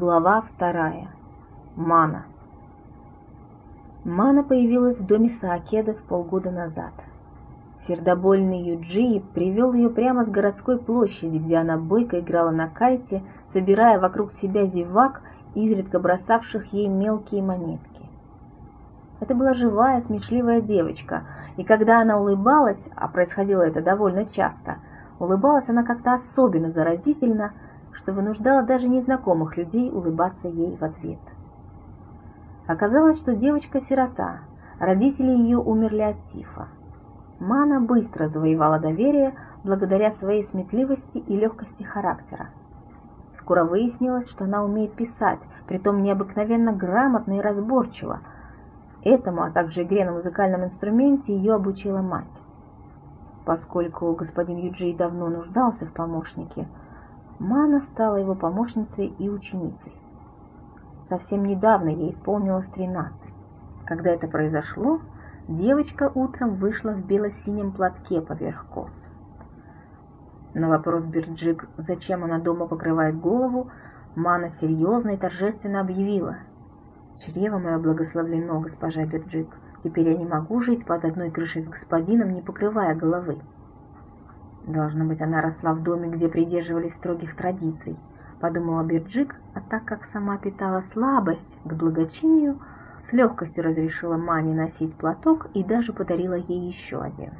Глава вторая. Мана. Мана появилась в доме Саакедов полгода назад. Сердобольный Юджи привел ее прямо с городской площади, где она бойко играла на кайте, собирая вокруг себя зевак, изредка бросавших ей мелкие монетки. Это была живая, смешливая девочка, и когда она улыбалась, а происходило это довольно часто, улыбалась она как-то особенно заразительно – что вынуждало даже незнакомых людей улыбаться ей в ответ. Оказалось, что девочка сирота, родители ее умерли от тифа. Мана быстро завоевала доверие благодаря своей сметливости и легкости характера. Скоро выяснилось, что она умеет писать, притом необыкновенно грамотно и разборчиво. Этому, а также игре на музыкальном инструменте ее обучила мать. Поскольку господин Юджей давно нуждался в помощнике, Мана стала его помощницей и ученицей. Совсем недавно ей исполнилось 13. Когда это произошло, девочка утром вышла в бело-синем платке поверх кос. На вопрос Бирджик, зачем она дома покрывает голову, Мана серьезно и торжественно объявила. «Чрево мое благословлено, госпожа Бирджик. Теперь я не могу жить под одной крышей с господином, не покрывая головы». Должно быть, она росла в доме, где придерживались строгих традиций, подумала Бирджик, а так как сама питала слабость к благочинию, с легкостью разрешила Мане носить платок и даже подарила ей еще один.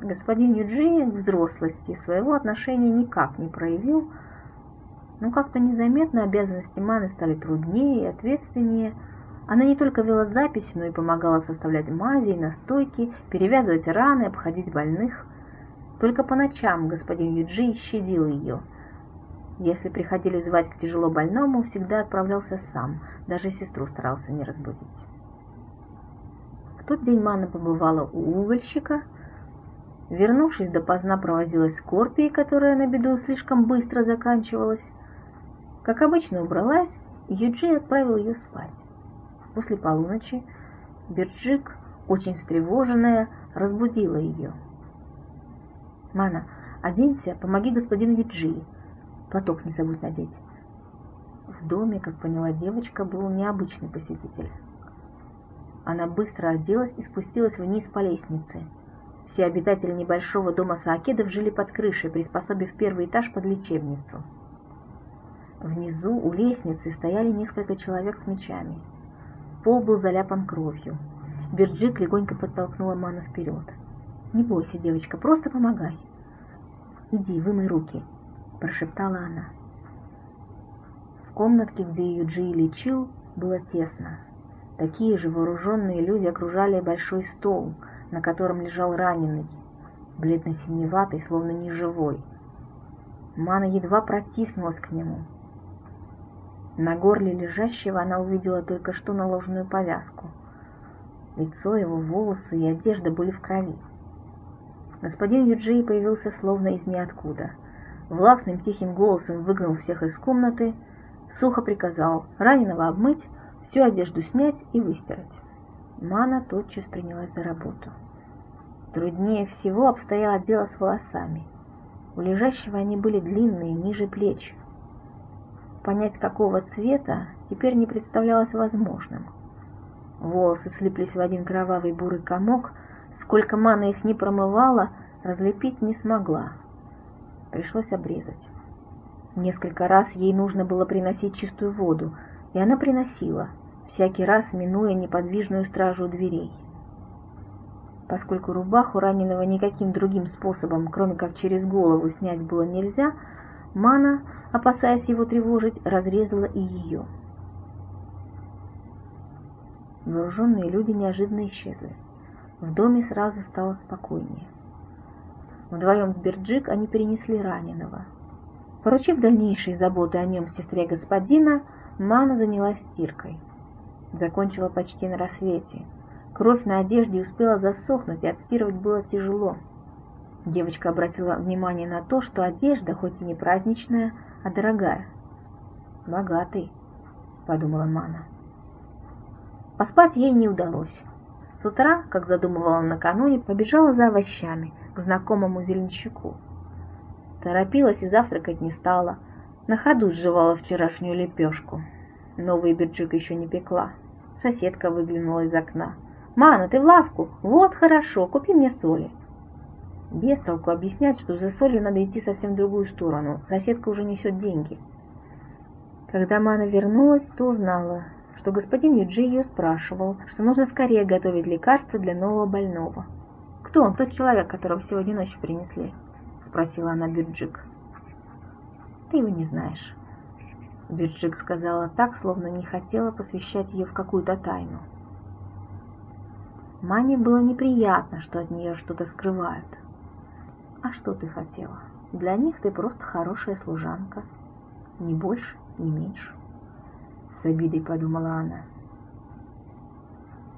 Господин Юджи к взрослости своего отношения никак не проявил, но как-то незаметно обязанности Маны стали труднее и ответственнее – она не только вела записи, но и помогала составлять мази и настойки, перевязывать раны, обходить больных. Только по ночам господин Юджи щадил ее. Если приходили звать к тяжело больному, всегда отправлялся сам, даже сестру старался не разбудить. В тот день Мана побывала у угольщика, Вернувшись допоздна, провозилась с Корпией, которая на беду слишком быстро заканчивалась. Как обычно убралась, Юджи отправил ее спать. После полуночи Берджик, очень встревоженная, разбудила ее. «Мана, оденься, помоги господину Юджи. Платок не забудь надеть». В доме, как поняла девочка, был необычный посетитель. Она быстро оделась и спустилась вниз по лестнице. Все обитатели небольшого дома Саакедов жили под крышей, приспособив первый этаж под лечебницу. Внизу у лестницы стояли несколько человек с мечами – Пол был заляпан кровью. Бирджик легонько подтолкнула Ману вперед. «Не бойся, девочка, просто помогай». «Иди, вымой руки», – прошептала она. В комнатке, где ее Джи лечил, было тесно. Такие же вооруженные люди окружали большой стол, на котором лежал раненый, бледно-синеватый, словно неживой. Мана едва протиснулась к нему – на горле лежащего она увидела только что наложенную повязку. Лицо его, волосы и одежда были в крови. Господин Юджи появился словно из ниоткуда. Властным тихим голосом выгнал всех из комнаты, сухо приказал раненого обмыть, всю одежду снять и выстирать. Мана тотчас принялась за работу. Труднее всего обстояло дело с волосами. У лежащего они были длинные, ниже плеч, понять какого цвета теперь не представлялось возможным. Волосы слиплись в один кровавый бурый комок, сколько маны их не промывала, разлепить не смогла. Пришлось обрезать. Несколько раз ей нужно было приносить чистую воду, и она приносила, всякий раз минуя неподвижную стражу дверей. Поскольку рубаху раненого никаким другим способом, кроме как через голову, снять было нельзя, Мана опасаясь его тревожить, разрезала и ее. Вооруженные люди неожиданно исчезли. В доме сразу стало спокойнее. Вдвоем с Берджик они перенесли раненого. Поручив дальнейшие заботы о нем сестре господина, Мана занялась стиркой. Закончила почти на рассвете. Кровь на одежде успела засохнуть, и отстирывать было тяжело. Девочка обратила внимание на то, что одежда, хоть и не праздничная, а дорогая. Богатый, подумала Мана. Поспать ей не удалось. С утра, как задумывала накануне, побежала за овощами к знакомому зеленщику. Торопилась и завтракать не стала. На ходу сживала вчерашнюю лепешку. Новый бирджик еще не пекла. Соседка выглянула из окна. «Мана, ты в лавку? Вот хорошо, купи мне соли». Без толку объяснять, что за солью надо идти совсем в другую сторону. Соседка уже несет деньги. Когда Мана вернулась, то узнала, что господин Юджи ее спрашивал, что нужно скорее готовить лекарство для нового больного. «Кто он, тот человек, которого сегодня ночью принесли?» — спросила она Бирджик. «Ты его не знаешь». Бирджик сказала так, словно не хотела посвящать ее в какую-то тайну. Мане было неприятно, что от нее что-то скрывают. А что ты хотела? Для них ты просто хорошая служанка. Ни больше, ни меньше. С обидой подумала она.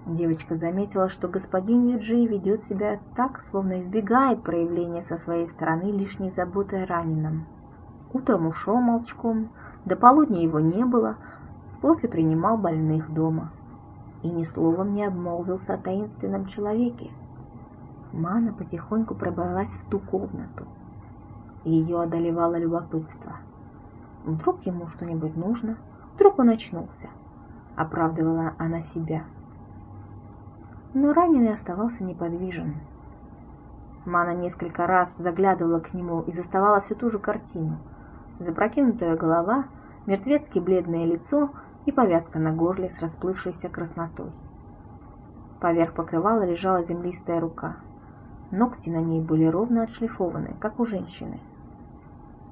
Девочка заметила, что господин Юджи ведет себя так, словно избегает проявления со своей стороны лишней заботы о раненом. Утром ушел молчком, до полудня его не было, после принимал больных дома. И ни словом не обмолвился о таинственном человеке, Мана потихоньку пробралась в ту комнату. Ее одолевало любопытство. Вдруг ему что-нибудь нужно, вдруг он очнулся. Оправдывала она себя. Но раненый оставался неподвижен. Мана несколько раз заглядывала к нему и заставала всю ту же картину. Запрокинутая голова, мертвецки бледное лицо и повязка на горле с расплывшейся краснотой. Поверх покрывала лежала землистая рука — Ногти на ней были ровно отшлифованы, как у женщины.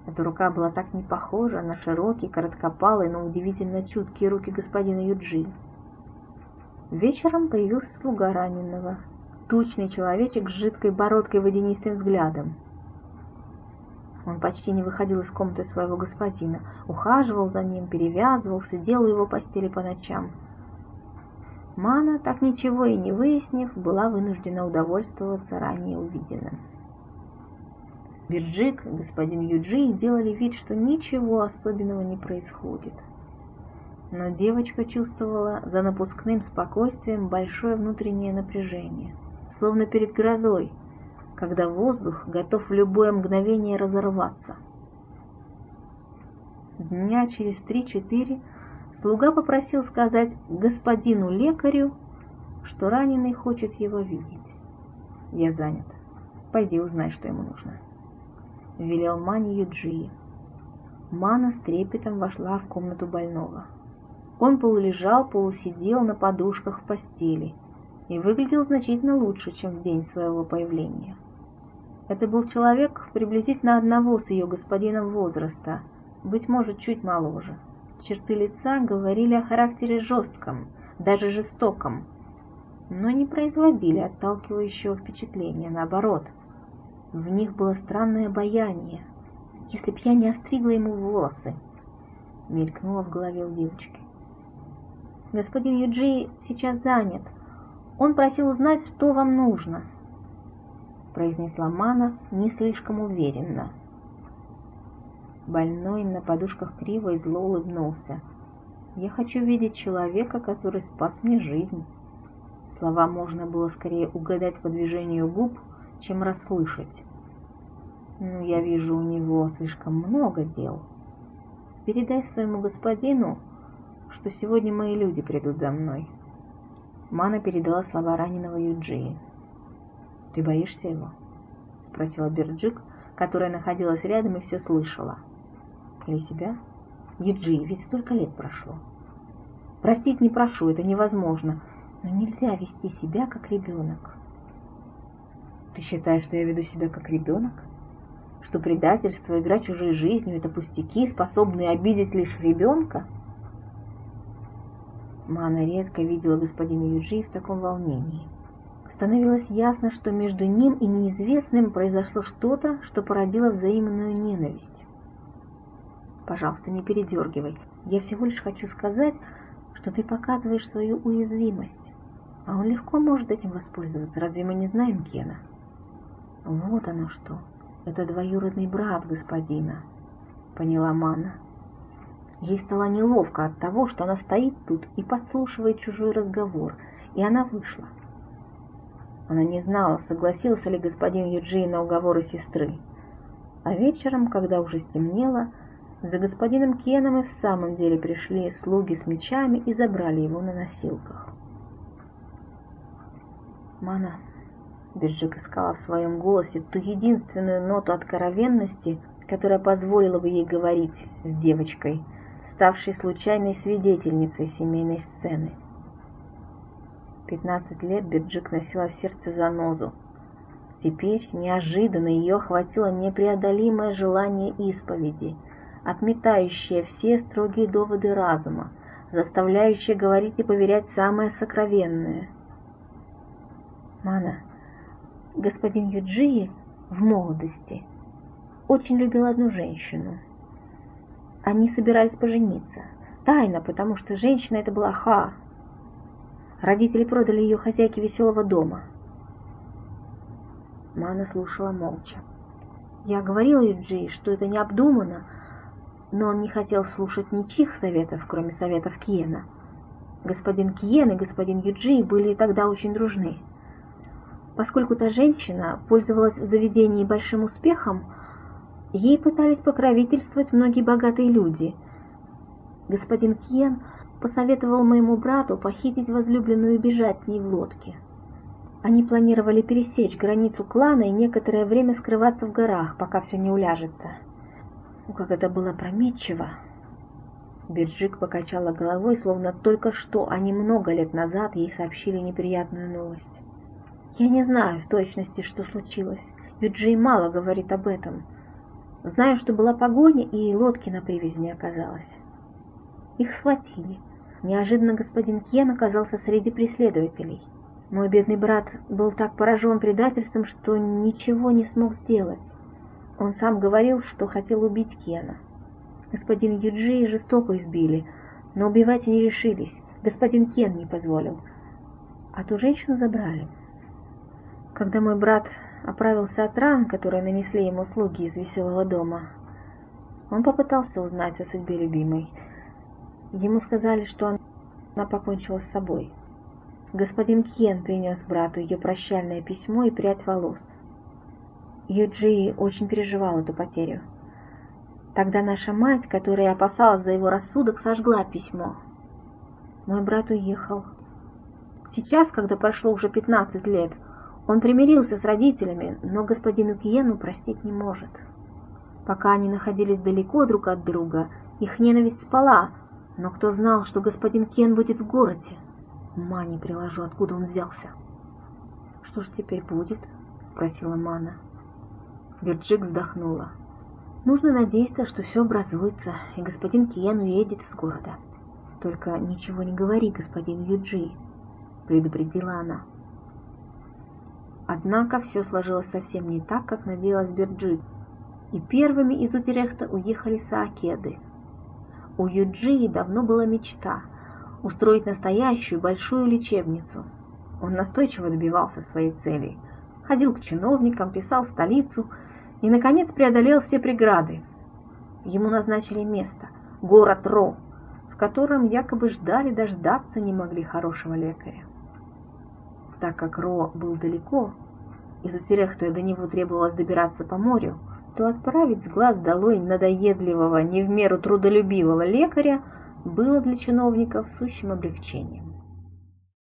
Эта рука была так не похожа на широкие, короткопалые, но удивительно чуткие руки господина Юджи. Вечером появился слуга раненого, тучный человечек с жидкой бородкой и водянистым взглядом. Он почти не выходил из комнаты своего господина, ухаживал за ним, перевязывал, сидел у его постели по ночам – Мана, так ничего и не выяснив, была вынуждена удовольствоваться ранее увиденным. Бирджик, господин Юджи делали вид, что ничего особенного не происходит. Но девочка чувствовала за напускным спокойствием большое внутреннее напряжение, словно перед грозой, когда воздух готов в любое мгновение разорваться. Дня через три-четыре Слуга попросил сказать господину лекарю, что раненый хочет его видеть. «Я занят. Пойди узнай, что ему нужно», — велел Мани Юджи. Мана с трепетом вошла в комнату больного. Он полулежал, полусидел на подушках в постели и выглядел значительно лучше, чем в день своего появления. Это был человек приблизительно одного с ее господином возраста, быть может, чуть моложе. Черты лица говорили о характере жестком, даже жестоком, но не производили отталкивающего впечатления, наоборот. В них было странное обаяние. Если б я не остригла ему волосы, мелькнуло в голове у девочки. Господин Юджи сейчас занят. Он просил узнать, что вам нужно, произнесла Мана не слишком уверенно. Больной на подушках криво и зло улыбнулся. «Я хочу видеть человека, который спас мне жизнь». Слова можно было скорее угадать по движению губ, чем расслышать. «Ну, я вижу у него слишком много дел. Передай своему господину, что сегодня мои люди придут за мной». Мана передала слова раненого Юджии. «Ты боишься его?» — спросила Берджик, которая находилась рядом и все слышала. — или себя? Юджи, ведь столько лет прошло. Простить не прошу, это невозможно, но нельзя вести себя как ребенок. Ты считаешь, что я веду себя как ребенок? Что предательство, игра чужой жизнью — это пустяки, способные обидеть лишь ребенка? Мана редко видела господина Юджи в таком волнении. Становилось ясно, что между ним и неизвестным произошло что-то, что породило взаимную ненависть пожалуйста, не передергивай. Я всего лишь хочу сказать, что ты показываешь свою уязвимость. А он легко может этим воспользоваться. Разве мы не знаем Кена? Вот оно что. Это двоюродный брат господина, поняла Мана. Ей стало неловко от того, что она стоит тут и подслушивает чужой разговор, и она вышла. Она не знала, согласился ли господин Юджи на уговоры сестры. А вечером, когда уже стемнело, За господином Кеном и в самом деле пришли слуги с мечами и забрали его на носилках. Мана, Бирджик искала в своем голосе ту единственную ноту откровенности, которая позволила бы ей говорить с девочкой, ставшей случайной свидетельницей семейной сцены. Пятнадцать лет Бирджик носила в сердце занозу. Теперь неожиданно ее охватило непреодолимое желание исповеди — отметающее все строгие доводы разума, заставляющее говорить и поверять самое сокровенное. Мана, господин Юджи в молодости очень любил одну женщину. Они собирались пожениться. Тайно, потому что женщина это была Ха. Родители продали ее хозяйке веселого дома. Мана слушала молча. Я говорила Юджи, что это необдуманно, но он не хотел слушать ничьих советов, кроме советов Киена. Господин Киен и господин Юджи были тогда очень дружны. Поскольку та женщина пользовалась в заведении большим успехом, ей пытались покровительствовать многие богатые люди. Господин Киен посоветовал моему брату похитить возлюбленную и бежать с ней в лодке. Они планировали пересечь границу клана и некоторое время скрываться в горах, пока все не уляжется. О, как это было прометчиво! Бирджик покачала головой, словно только что, а не много лет назад, ей сообщили неприятную новость. Я не знаю в точности, что случилось. Юджей мало говорит об этом. Знаю, что была погоня, и лодки на привязи не оказалось. Их схватили. Неожиданно господин Кен оказался среди преследователей. Мой бедный брат был так поражен предательством, что ничего не смог сделать. Он сам говорил, что хотел убить Кена. Господин Юджи жестоко избили, но убивать не решились. Господин Кен не позволил. А ту женщину забрали. Когда мой брат оправился от ран, которые нанесли ему слуги из веселого дома, он попытался узнать о судьбе любимой. Ему сказали, что она покончила с собой. Господин Кен принес брату ее прощальное письмо и прядь волос. Юджи очень переживал эту потерю. Тогда наша мать, которая опасалась за его рассудок, сожгла письмо. Мой брат уехал. Сейчас, когда прошло уже 15 лет, он примирился с родителями, но господину Киену простить не может. Пока они находились далеко друг от друга, их ненависть спала, но кто знал, что господин Кен будет в городе? Ума приложу, откуда он взялся. «Что же теперь будет?» — спросила Мана. Вирджик вздохнула. Нужно надеяться, что все образуется, и господин Киен уедет из города. Только ничего не говори господину Юджи, предупредила она. Однако все сложилось совсем не так, как надеялась Бирджит, и первыми из Утерехта уехали Саакеды. У Юджи давно была мечта устроить настоящую большую лечебницу. Он настойчиво добивался своей цели. Ходил к чиновникам, писал в столицу и, наконец, преодолел все преграды. Ему назначили место – город Ро, в котором якобы ждали дождаться не могли хорошего лекаря. Так как Ро был далеко, из Утерехта до него требовалось добираться по морю, то отправить с глаз долой надоедливого, не в меру трудолюбивого лекаря было для чиновников сущим облегчением.